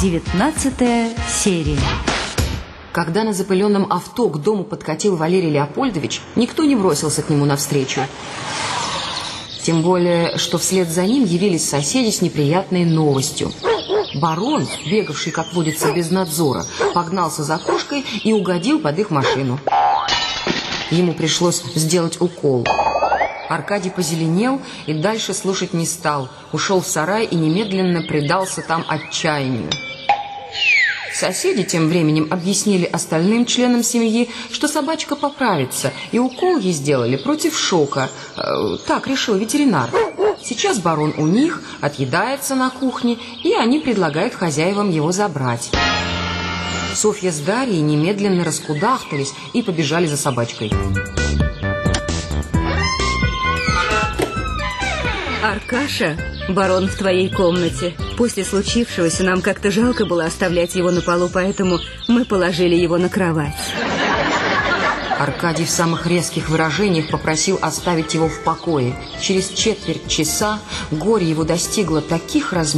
Девятнадцатая серия. Когда на запыленном авто к дому подкатил Валерий Леопольдович, никто не бросился к нему навстречу. Тем более, что вслед за ним явились соседи с неприятной новостью. Барон, бегавший, как водится, без надзора, погнался за кошкой и угодил под их машину. Ему пришлось сделать укол. Аркадий позеленел и дальше слушать не стал. Ушел в сарай и немедленно предался там отчаянию. Соседи тем временем объяснили остальным членам семьи, что собачка поправится, и укол ей сделали против шока. Э, так решил ветеринар. Сейчас барон у них, отъедается на кухне, и они предлагают хозяевам его забрать. Софья с Дарьей немедленно раскудахтались и побежали за собачкой. Аркаша, барон в твоей комнате. После случившегося нам как-то жалко было оставлять его на полу, поэтому мы положили его на кровать. Аркадий в самых резких выражениях попросил оставить его в покое. Через четверть часа горе его достигло таких размеров,